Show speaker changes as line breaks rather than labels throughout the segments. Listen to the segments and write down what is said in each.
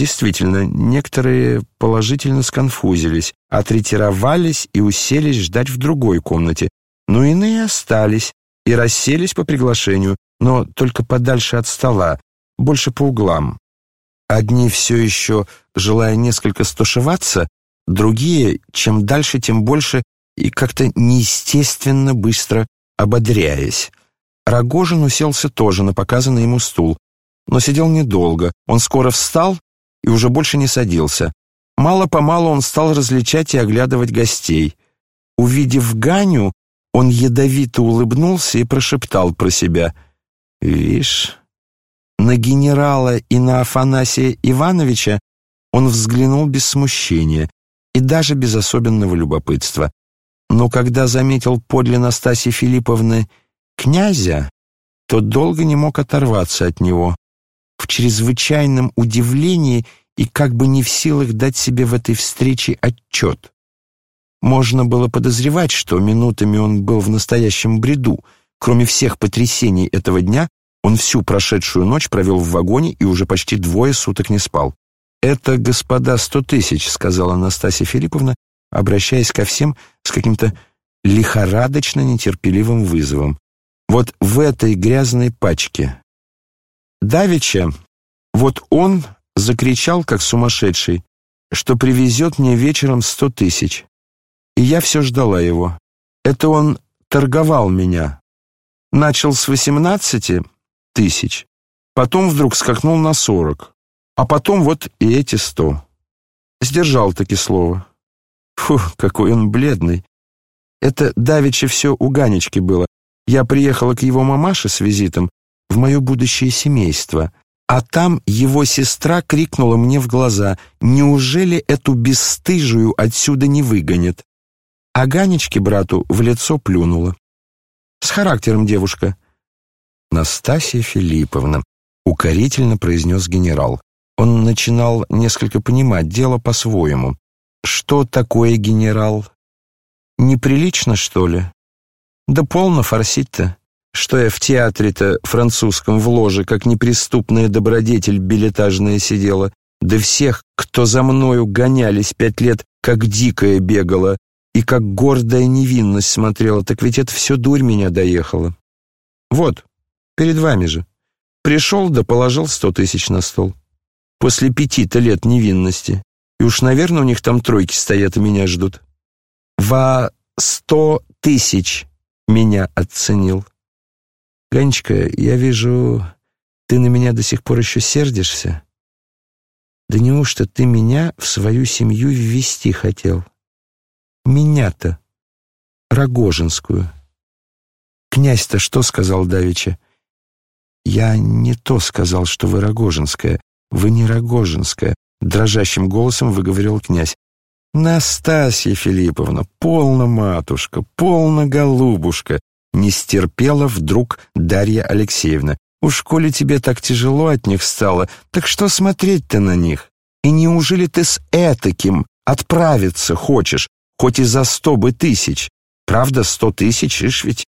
Действительно, некоторые положительно сконфузились, отретировались и уселись ждать в другой комнате, но иные остались и расселись по приглашению, но только подальше от стола, больше по углам. Одни все еще, желая несколько стушеваться, другие, чем дальше, тем больше и как-то неестественно быстро ободряясь. Рогожин уселся тоже на показанный ему стул, но сидел недолго. Он скоро встал и уже больше не садился. Мало-помалу он стал различать и оглядывать гостей. Увидев Ганю, он ядовито улыбнулся и прошептал про себя. «Вишь, на генерала и на Афанасия Ивановича он взглянул без смущения и даже без особенного любопытства. Но когда заметил подле Настасьи Филипповны князя, то долго не мог оторваться от него в чрезвычайном удивлении и как бы не в силах дать себе в этой встрече отчет. Можно было подозревать, что минутами он был в настоящем бреду. Кроме всех потрясений этого дня, он всю прошедшую ночь провел в вагоне и уже почти двое суток не спал. «Это, господа, сто тысяч», — сказала Анастасия Филипповна, обращаясь ко всем с каким-то лихорадочно нетерпеливым вызовом. «Вот в этой грязной пачке Давича, вот он закричал, как сумасшедший, что привезет мне вечером сто тысяч. И я все ждала его. Это он торговал меня. Начал с восемнадцати тысяч, потом вдруг скакнул на сорок, а потом вот и эти сто. Сдержал таки слово. Фу, какой он бледный. Это давеча все у Ганечки было. Я приехала к его мамаше с визитом, в мое будущее семейство. А там его сестра крикнула мне в глаза, «Неужели эту бесстыжую отсюда не выгонят?» А Ганечке брату в лицо плюнула. С характером девушка. Настасья Филипповна, укорительно произнес генерал. Он начинал несколько понимать дело по-своему. Что такое генерал? Неприлично, что ли? Да полно форсить-то что я в театре-то французском в ложе, как неприступная добродетель билетажная сидела, да всех, кто за мною гонялись пять лет, как дикая бегала, и как гордая невинность смотрела, так ведь это все дурь меня доехала. Вот, перед вами же. Пришел да положил сто тысяч на стол. После пяти-то лет невинности. И уж, наверное, у них там тройки стоят и меня ждут. Во сто тысяч меня оценил. Ганечка, я вижу, ты на меня до сих пор еще сердишься? Да неужто ты меня в свою семью ввести хотел? Меня-то, Рогожинскую. Князь-то что сказал Давича? Я не то сказал, что вы Рогожинская. Вы не Рогожинская, дрожащим голосом выговорил князь. Настасья Филипповна, полна матушка, полна голубушка, не стерпела вдруг Дарья Алексеевна. «Уж коли тебе так тяжело от них стало, так что смотреть-то на них? И неужели ты с этаким отправиться хочешь, хоть и за сто бы тысяч? Правда, сто тысяч, ишь ведь?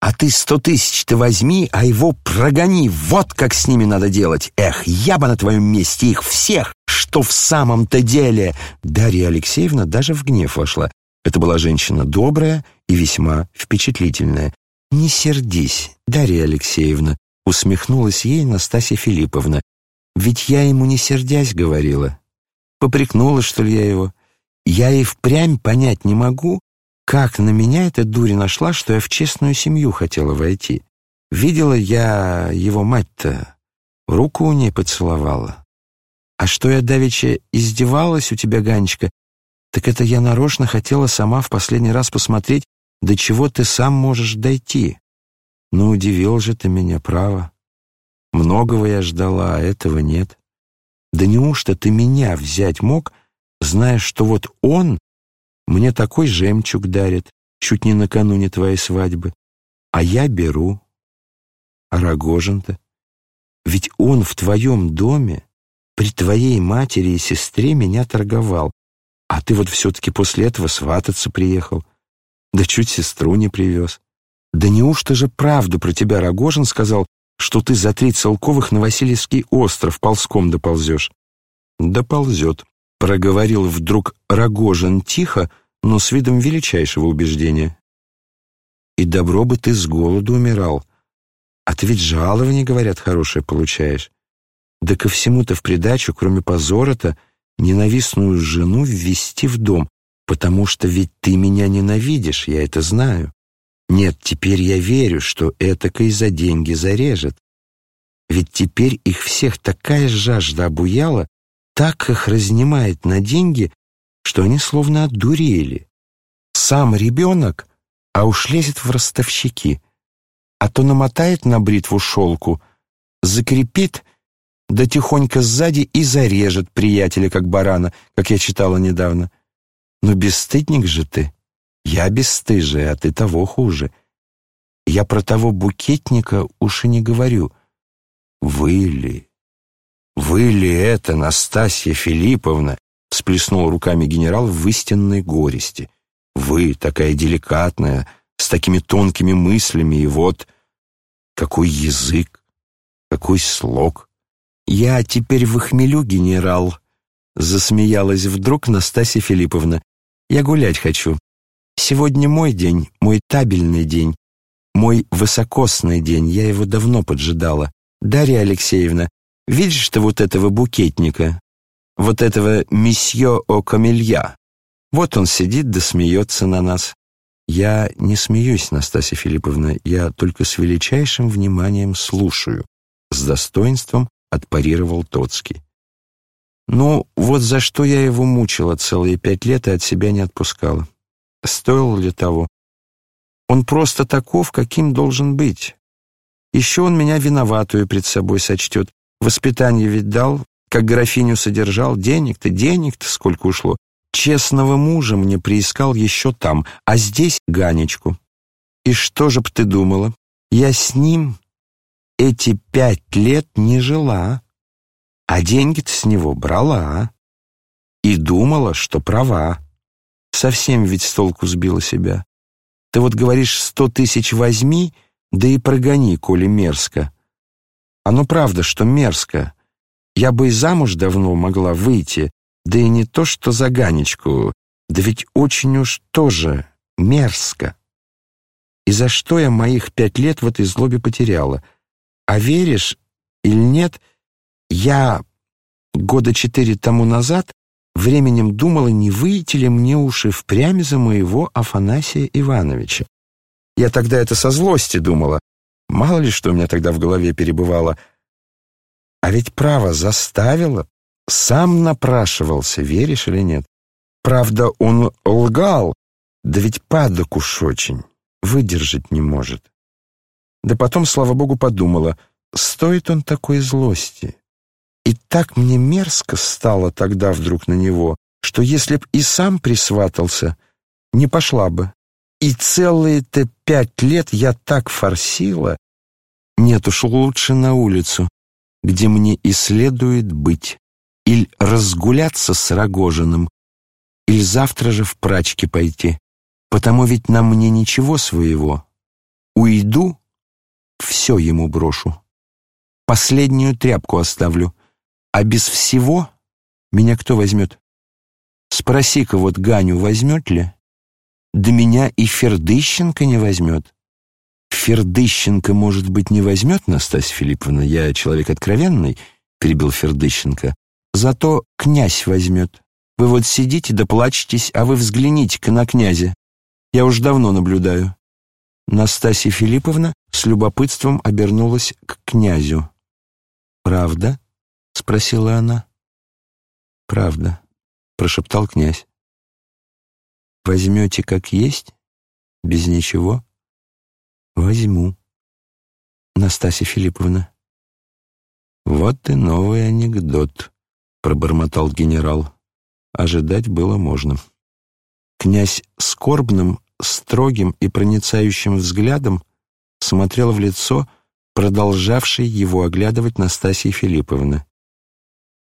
А ты сто тысяч-то возьми, а его прогони, вот как с ними надо делать. Эх, я бы на твоем месте их всех, что в самом-то деле!» Дарья Алексеевна даже в гнев вошла. Это была женщина добрая и весьма впечатлительная. «Не сердись, Дарья Алексеевна», — усмехнулась ей Настасья Филипповна. «Ведь я ему не сердясь говорила. Попрекнула, что ли, я его. Я и впрямь понять не могу, как на меня эта дури нашла, что я в честную семью хотела войти. Видела я его мать-то, руку у ней поцеловала. А что я давеча издевалась у тебя, Ганечка, так это я нарочно хотела сама в последний раз посмотреть, до чего ты сам можешь дойти? Ну, удивил же ты меня, право. Многого я ждала, а этого нет. Да неужто ты меня взять мог, зная, что вот он мне такой жемчуг дарит, чуть не накануне твоей свадьбы, а я беру. А Рогожин-то? Ведь он в твоем доме, при твоей матери и сестре меня торговал, а ты вот все-таки после этого свататься приехал. Да чуть сестру не привез. Да неужто же правду про тебя Рогожин сказал, что ты за три целковых на Васильевский остров ползком доползешь? Доползет, проговорил вдруг Рогожин тихо, но с видом величайшего убеждения. И добро бы ты с голоду умирал. А ты ведь жалование, говорят, хорошее получаешь. Да ко всему-то в придачу, кроме позора-то, ненавистную жену ввести в дом, потому что ведь ты меня ненавидишь, я это знаю. Нет, теперь я верю, что этакой за деньги зарежет. Ведь теперь их всех такая жажда обуяла, так их разнимает на деньги, что они словно одурели. Сам ребенок, а уж лезет в ростовщики. А то намотает на бритву шелку, закрепит, да тихонько сзади и зарежет приятеля, как барана, как я читала недавно. Но бесстыдник же ты. Я бесстыжая, а ты того хуже. Я про того букетника уж и не говорю. Вы ли? Вы ли это, Настасья Филипповна? Всплеснул руками генерал в истинной горести. Вы, такая деликатная, с такими тонкими мыслями, и вот какой язык, какой слог. Я теперь в хмелю, генерал, засмеялась вдруг Настасья Филипповна. Я гулять хочу. Сегодня мой день, мой табельный день, мой высокосный день, я его давно поджидала. Дарья Алексеевна, видишь ты вот этого букетника, вот этого месье о камелья? Вот он сидит да смеется на нас. Я не смеюсь, Настасья Филипповна, я только с величайшим вниманием слушаю. С достоинством отпарировал Тоцкий. Ну, вот за что я его мучила целые пять лет и от себя не отпускала. Стоило ли того? Он просто таков, каким должен быть. Еще он меня виноватую пред собой сочтет. Воспитание ведь дал, как графиню содержал, денег-то, денег-то сколько ушло. Честного мужа мне приискал еще там, а здесь Ганечку. И что же б ты думала? Я с ним эти пять лет не жила, а деньги-то с него брала. И думала, что права. Совсем ведь с толку сбила себя. Ты вот говоришь, сто тысяч возьми, да и прогони, коли мерзко. Оно правда, что мерзко. Я бы и замуж давно могла выйти, да и не то, что за Ганечку, да ведь очень уж тоже мерзко. И за что я моих пять лет в этой злобе потеряла? А веришь или нет, я года четыре тому назад временем думала, не выйти ли мне уши впрямь за моего Афанасия Ивановича. Я тогда это со злости думала. Мало ли что у меня тогда в голове перебывало. А ведь право заставило, сам напрашивался, веришь или нет? Правда, он лгал, да ведь падок уж очень, выдержать не может. Да потом, слава богу, подумала, стоит он такой злости. И так мне мерзко стало тогда вдруг на него, что если б и сам присватался, не пошла бы. И целые-то пять лет я так форсила. Нет уж, лучше на улицу, где мне и следует быть. Или разгуляться с Рогожиным, или завтра же в прачки пойти. Потому ведь на мне ничего своего. Уйду, все ему брошу. Последнюю тряпку оставлю. А без всего меня кто возьмет? Спроси-ка вот Ганю возьмет ли? Да меня и Фердыщенко не возьмет. Фердыщенко, может быть, не возьмет, Настасья Филипповна, я человек откровенный, перебил Фердыщенко. Зато князь возьмет. Вы вот сидите да плачетесь, а вы взгляните-ка на князя. Я уж давно наблюдаю. Настасья Филипповна с любопытством обернулась к князю. «Правда?» — спросила она. «Правда», — прошептал князь. «Возьмете как есть? Без ничего?» «Возьму, Настасья Филипповна». «Вот и новый анекдот», — пробормотал генерал. Ожидать было можно. Князь скорбным, строгим и проницающим взглядом смотрел в лицо продолжавшей его оглядывать Настасьи Филипповны.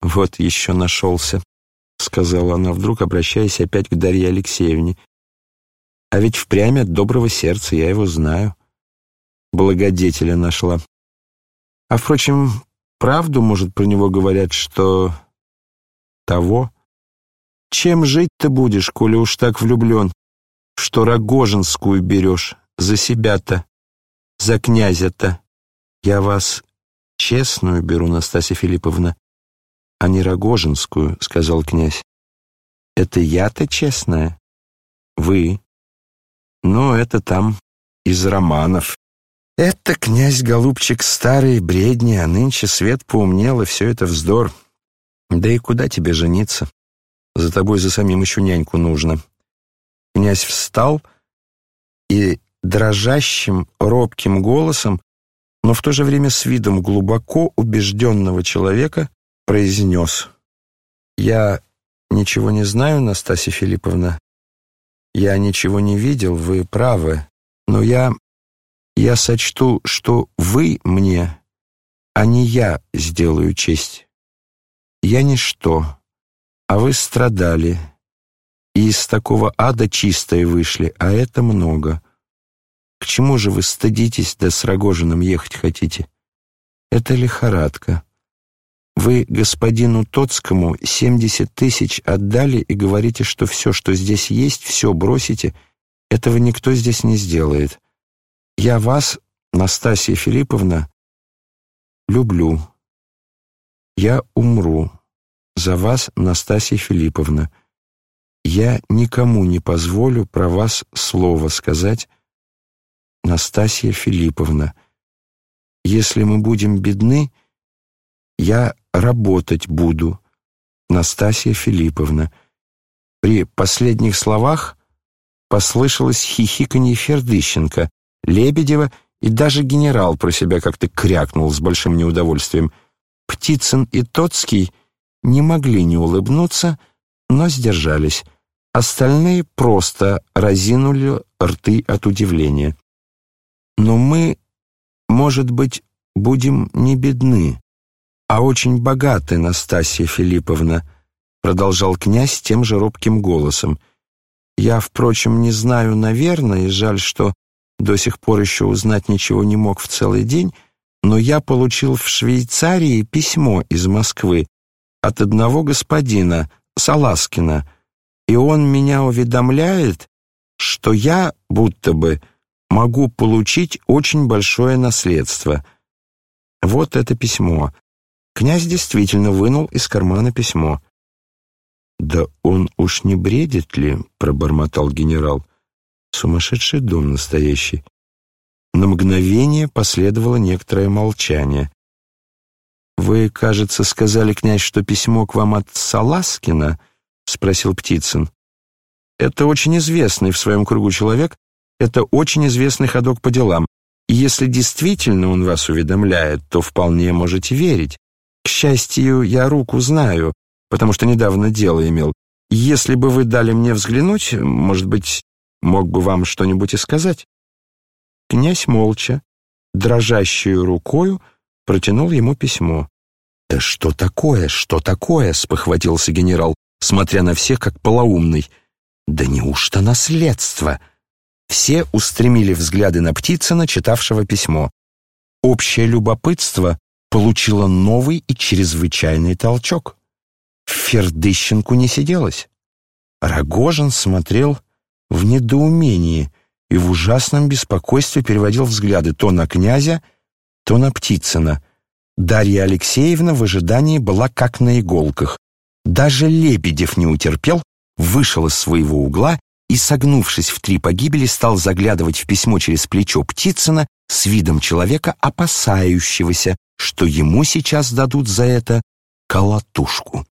«Вот еще нашелся», — сказала она вдруг, обращаясь опять к Дарье Алексеевне. «А ведь впрямь от доброго сердца я его знаю. Благодетеля нашла. А, впрочем, правду, может, про него говорят, что того. Чем жить ты будешь, коли уж так влюблен, что Рогожинскую берешь за себя-то, за князя-то? Я вас честную беру, Настасья Филипповна, а не Рогожинскую, сказал князь. Это я-то честная? Вы. Но это там из романов. Это князь-голубчик старый, бредни, а нынче свет поумнел, и все это вздор. Да и куда тебе жениться? За тобой за самим еще няньку нужно. Князь встал и дрожащим, робким голосом, но в то же время с видом глубоко убежденного человека произнес. «Я ничего не знаю, Настасья Филипповна. Я ничего не видел, вы правы. Но я... я сочту, что вы мне, а не я сделаю честь. Я ничто, а вы страдали, и из такого ада чистое вышли, а это много. К чему же вы стыдитесь, да с Рогожиным ехать хотите? Это лихорадка. Вы господину Тоцкому семьдесят тысяч отдали и говорите, что все, что здесь есть, все бросите. Этого никто здесь не сделает. Я вас, Настасья Филипповна, люблю. Я умру за вас, Настасья Филипповна. Я никому не позволю про вас слово сказать, Настасья Филипповна. Если мы будем бедны, я работать буду, Настасья Филипповна. При последних словах послышалось хихиканье Фердыщенко, Лебедева и даже генерал про себя как-то крякнул с большим неудовольствием. Птицын и Тоцкий не могли не улыбнуться, но сдержались. Остальные просто разинули рты от удивления. Но мы, может быть, будем не бедны, а очень богаты, Настасья Филипповна, продолжал князь тем же робким голосом. Я, впрочем, не знаю, наверное, и жаль, что до сих пор еще узнать ничего не мог в целый день, но я получил в Швейцарии письмо из Москвы от одного господина, Саласкина, и он меня уведомляет, что я, будто бы, могу получить очень большое наследство. Вот это письмо. Князь действительно вынул из кармана письмо. «Да он уж не бредит ли?» — пробормотал генерал. «Сумасшедший дом настоящий». На мгновение последовало некоторое молчание. «Вы, кажется, сказали, князь, что письмо к вам от Саласкина?» — спросил Птицын. «Это очень известный в своем кругу человек, это очень известный ходок по делам, и если действительно он вас уведомляет, то вполне можете верить. К счастью, я руку знаю, потому что недавно дело имел. Если бы вы дали мне взглянуть, может быть, мог бы вам что-нибудь и сказать». Князь молча, дрожащую рукою, протянул ему письмо. «Да что такое, что такое?» — спохватился генерал, смотря на всех как полоумный. «Да неужто наследство?» Все устремили взгляды на Птицына, читавшего письмо. Общее любопытство получило новый и чрезвычайный толчок. В Фердыщенку не сиделось. Рогожин смотрел в недоумении и в ужасном беспокойстве переводил взгляды то на князя, то на Птицына. Дарья Алексеевна в ожидании была как на иголках. Даже Лебедев не утерпел, вышел из своего угла и, согнувшись в три погибели, стал заглядывать в письмо через плечо Птицына с видом человека, опасающегося, что ему сейчас дадут за это колотушку.